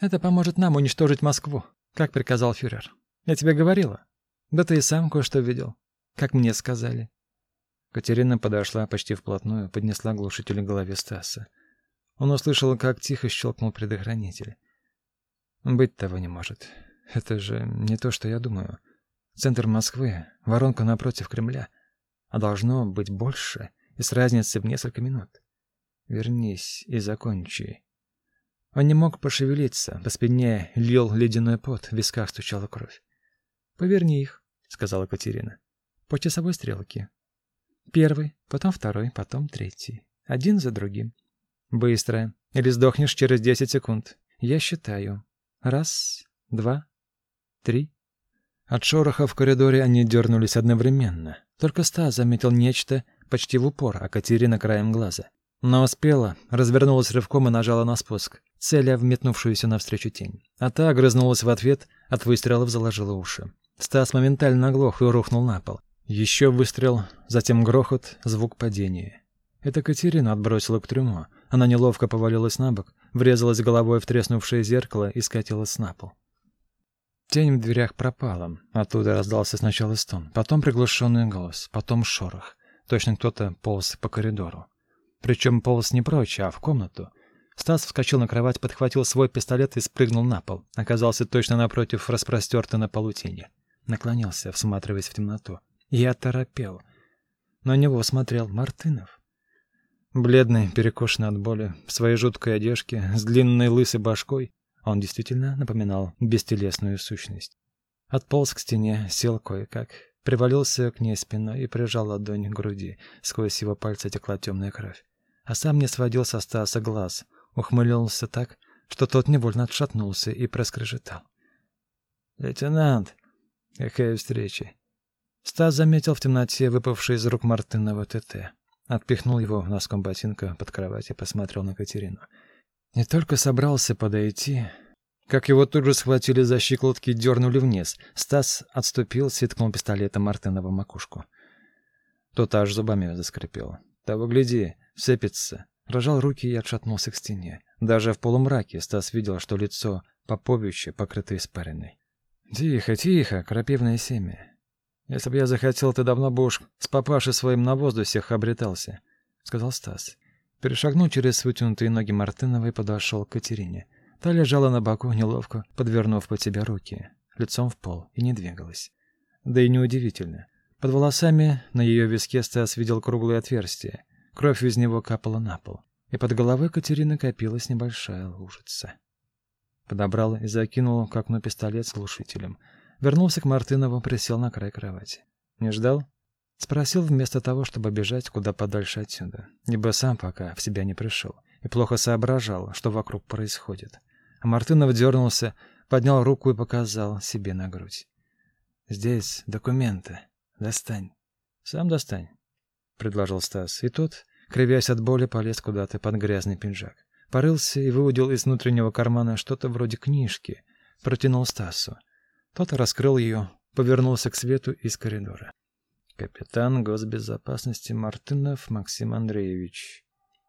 «Это поможет нам уничтожить Москву, как приказал фюрер. Я тебе говорила. Да ты и сам кое-что видел, как мне сказали». Катерина подошла почти вплотную, поднесла глушитель к голове Стаса. Он услышал, как тихо щелкнул предохранитель. Быть того не может. Это же не то, что я думаю. Центр Москвы, воронка напротив Кремля. А должно быть больше и с разницей в несколько минут. Вернись и закончи. Он не мог пошевелиться, по спине лил ледяной пот, в висках стучала кровь. «Поверни их», — сказала Катерина. «По часовой стрелке. Первый, потом второй, потом третий. Один за другим. Быстро. Или сдохнешь через 10 секунд. Я считаю. Раз, два, три. От шороха в коридоре они дернулись одновременно. Только Стас заметил нечто почти в упор, а Катерина краем глаза. Но успела, развернулась рывком и нажала на спуск, целя в метнувшуюся навстречу тень. А та огрызнулась в ответ, от выстрелов заложила уши. Стас моментально оглох и рухнул на пол. Еще выстрел, затем грохот, звук падения. Это Катерина отбросила к трюму. Она неловко повалилась на бок, врезалась головой в треснувшее зеркало и скатилась на пол. Тень в дверях пропала. Оттуда раздался сначала стон, потом приглушенный голос, потом шорох. Точно кто-то полз по коридору. Причем полз не прочь, а в комнату. Стас вскочил на кровать, подхватил свой пистолет и спрыгнул на пол. Оказался точно напротив распростертой на полу тени. Наклонился, всматриваясь в темноту. Я торопел. На него смотрел Мартынов. Бледный, перекошенный от боли, в своей жуткой одежке, с длинной лысой башкой, он действительно напоминал бестелесную сущность. Отполз к стене, сел кое-как, привалился к ней спиной и прижал ладонь к груди. Сквозь его пальцы текла темная кровь. А сам не сводил со Стаса глаз, ухмылялся так, что тот невольно отшатнулся и проскрежетал. «Лейтенант, какая встреча!» Стас заметил в темноте выпавший из рук Мартынова ТТ. Отпихнул его носком ботинка под кровать и посмотрел на Катерину. Не только собрался подойти, как его тут же схватили за щиколотки и дернули вниз. Стас отступил, ситкнул пистолетом Мартына в макушку. Тот аж зубами заскрипел. Того гляди, сцепится. Рожал руки и отшатнулся к стене. Даже в полумраке Стас видел, что лицо Поповича покрыто испариной. «Тихо, тихо, крапивное семя. Если бы я захотел, ты давно бы уж с папашей своим на воздухе обретался», — сказал Стас. Перешагнул через вытянутые ноги Мартынова и подошел к Катерине. Та лежала на боку, неловко, подвернув под себя руки, лицом в пол, и не двигалась. Да и неудивительно. Под волосами на ее виске Стас видел круглое отверстие. Кровь из него капала на пол. И под головой Катерины копилась небольшая лужица. Подобрал и закинул к окну пистолет с глушителем. Вернулся к Мартынову, присел на край кровати. «Не ждал?» Спросил вместо того, чтобы бежать куда подальше отсюда, ибо сам пока в себя не пришел и плохо соображал, что вокруг происходит. А Мартынов дернулся, поднял руку и показал себе на грудь. «Здесь документы. Достань». «Сам достань», — предложил Стас. И тот, кривясь от боли, полез куда-то под грязный пинжак. Порылся и выудил из внутреннего кармана что-то вроде книжки. Протянул Стасу. Тот раскрыл ее, повернулся к свету из коридора. Капитан госбезопасности Мартынов Максим Андреевич.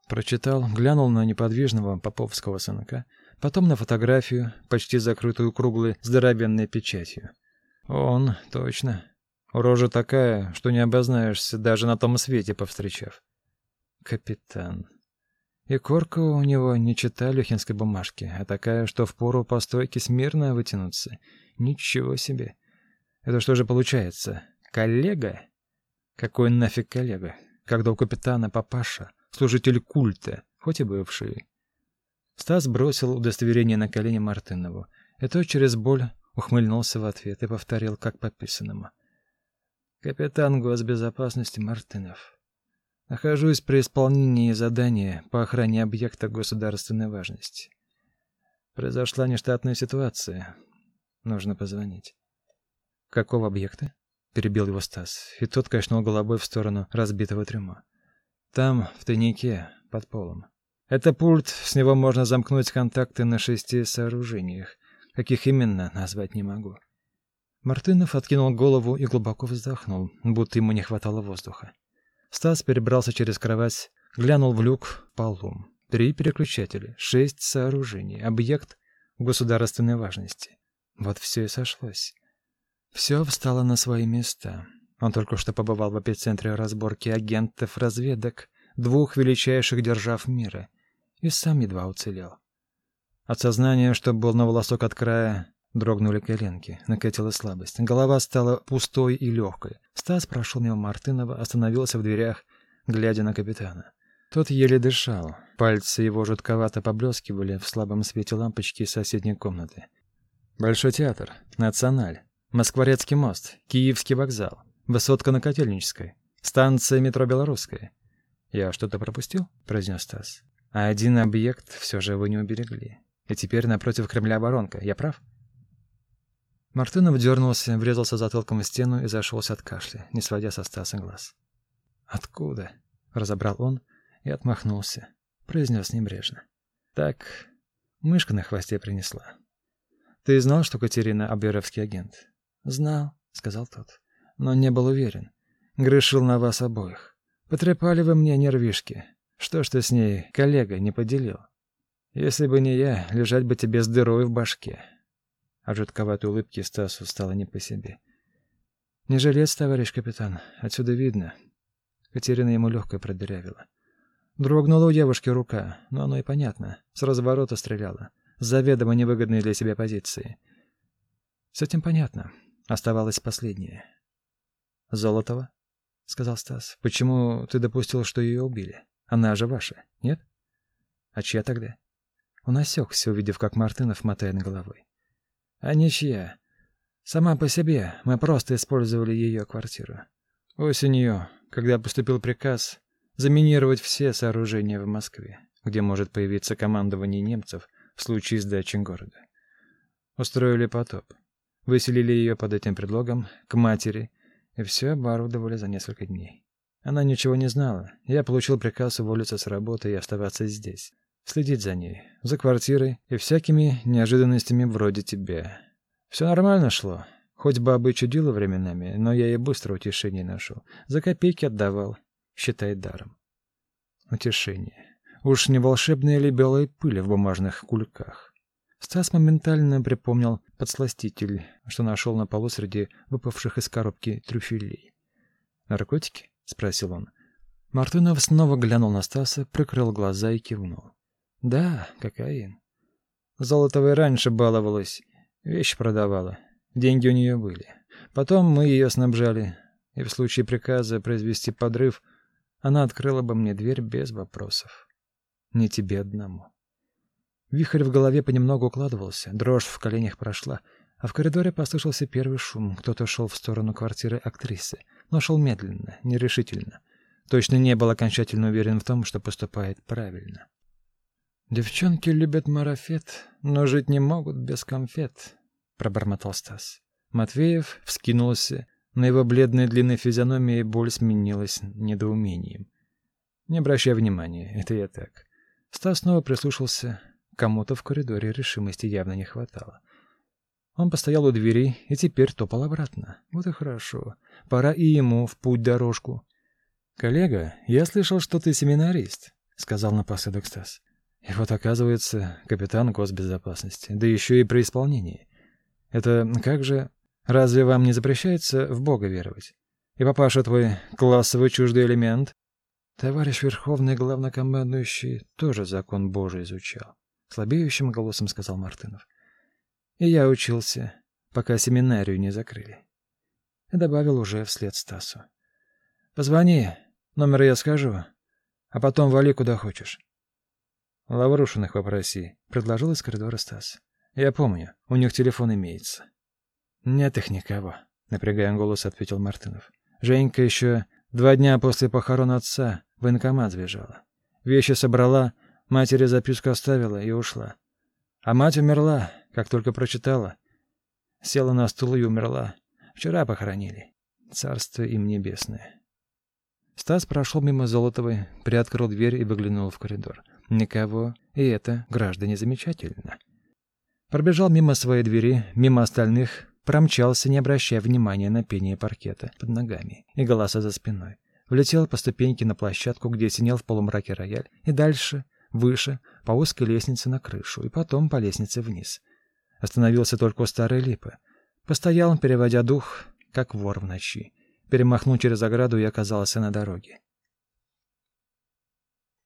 Прочитал, глянул на неподвижного поповского сынка, потом на фотографию, почти закрытую круглой здоровенной печатью. Он, точно. Рожа такая, что не обознаешься даже на том свете повстречав. Капитан. И корка у него не чита люхинской бумажки, а такая, что впору по стойке смирно вытянуться. Ничего себе. Это что же получается? Коллега? Какой нафиг коллега, когда у капитана папаша, служитель культа, хоть и бывший. Стас бросил удостоверение на колени Мартынову, и тот через боль ухмыльнулся в ответ и повторил, как подписанному. «Капитан госбезопасности Мартынов. Нахожусь при исполнении задания по охране объекта государственной важности. Произошла нештатная ситуация. Нужно позвонить». «Какого объекта?» Перебил его Стас, и тот качнул головой в сторону разбитого трюма. Там, в тайнике, под полом. Это пульт, с него можно замкнуть контакты на шести сооружениях. Каких именно, назвать не могу. Мартынов откинул голову и глубоко вздохнул, будто ему не хватало воздуха. Стас перебрался через кровать, глянул в люк полу. Три переключателя, шесть сооружений, объект государственной важности. Вот все и сошлось. Все встало на свои места. Он только что побывал в эпицентре разборки агентов разведок двух величайших держав мира и сам едва уцелел. От сознания, что был на волосок от края, дрогнули коленки, накатила слабость. Голова стала пустой и легкой. Стас прошел мимо Мартынова, остановился в дверях, глядя на капитана. Тот еле дышал. Пальцы его жутковато поблескивали в слабом свете лампочки соседней комнаты. Большой театр, Националь. Москворецкий мост, Киевский вокзал, высотка на Котельнической, станция метро Белорусская. Я что-то пропустил? произнес Стас. А один объект все же вы не уберегли. И теперь напротив Кремля воронка. Я прав? Мартынов дернулся, врезался затылком в стену и зашелся от кашля, не сводя со Стаса глаз. «Откуда?» — разобрал он и отмахнулся. Произнес небрежно. «Так, мышка на хвосте принесла. Ты знал, что Катерина Аберовский агент?» «Знал», — сказал тот, — «но не был уверен. Грешил на вас обоих. Потрепали вы мне нервишки. Что ж ты с ней, коллега, не поделил? Если бы не я, лежать бы тебе с дырой в башке. От жутковатой улыбки Стасу стало не по себе. «Не жилец, товарищ капитан. Отсюда видно». Катерина ему легкое продырявила. Дрогнула у девушки рука, но оно и понятно. С разворота стреляла. С заведомо невыгодной для себя позиции. С этим понятно. Оставалось последнее. «Золотова?» — сказал Стас. «Почему ты допустил, что ее убили? Она же ваша, нет?» «А чья тогда?» Он осекся, увидев, как Мартынов мотает головой. «А ничья. Сама по себе. Мы просто использовали ее квартиру. Осенью, когда поступил приказ заминировать все сооружения в Москве, где может появиться командование немцев в случае сдачи города. Устроили потоп. Выселили ее под этим предлогом к матери, и все оборудовали за несколько дней. Она ничего не знала. Я получил приказ уволиться с работы и оставаться здесь. Следить за ней, за квартирой и всякими неожиданностями вроде тебя. Все нормально шло. Хоть баба и чудила временами, но я ей быстро утешение нашел. За копейки отдавал, считай даром. Утешение. Уж не волшебная ли белая пыль в бумажных кульках? Стас моментально припомнил подсластитель, что нашел на полу среди выпавших из коробки трюфелей. «Наркотики?» — спросил он. Мартынов снова глянул на Стаса, прикрыл глаза и кивнул. «Да, кокаин. Золотова и раньше баловалась, вещи продавала, деньги у нее были. Потом мы ее снабжали, и в случае приказа произвести подрыв она открыла бы мне дверь без вопросов. Не тебе одному». Вихрь в голове понемногу укладывался, дрожь в коленях прошла, а в коридоре послышался первый шум. Кто-то шел в сторону квартиры актрисы, но шел медленно, нерешительно. Точно не был окончательно уверен в том, что поступает правильно. «Девчонки любят марафет, но жить не могут без конфет», — пробормотал Стас. Матвеев вскинулся. На его бледной длинной физиономии боль сменилась недоумением. «Не обращай внимания, это я так». Стас снова прислушался. Кому-то в коридоре решимости явно не хватало. Он постоял у двери и теперь топал обратно. Вот и хорошо. Пора и ему в путь-дорожку. «Коллега, я слышал, что ты семинарист», — сказал напоследок Стас. И вот, оказывается, капитан госбезопасности, да еще и при исполнении. Это как же... Разве вам не запрещается в Бога веровать? И папаша твой классовый чуждый элемент? Товарищ Верховный Главнокомандующий тоже закон Божий изучал. Слабеющим голосом сказал Мартынов. И я учился, пока семинарию не закрыли. И добавил уже вслед Стасу. Позвони, номер я скажу, а потом вали куда хочешь. Лаврушиных попроси, предложил из коридора Стас. Я помню, у них телефон имеется. Нет их никого, напрягая голос, ответил Мартынов. Женька еще два дня после похорон отца в военкомат сбежала. Вещи собрала, матери записку оставила и ушла. А мать умерла, как только прочитала. Села на стул и умерла. Вчера похоронили. Царство им небесное. Стас прошел мимо Золотовой, приоткрыл дверь и выглянул в коридор. Никого, и это, граждане, замечательно. Пробежал мимо своей двери, мимо остальных, промчался, не обращая внимания на пение паркета под ногами и голоса за спиной. Влетел по ступеньке на площадку, где синел в полумраке рояль, и дальше, выше, по узкой лестнице на крышу, и потом по лестнице вниз. Остановился только у старой липы. Постоял, переводя дух, как вор в ночи. Перемахнул через ограду и оказался на дороге.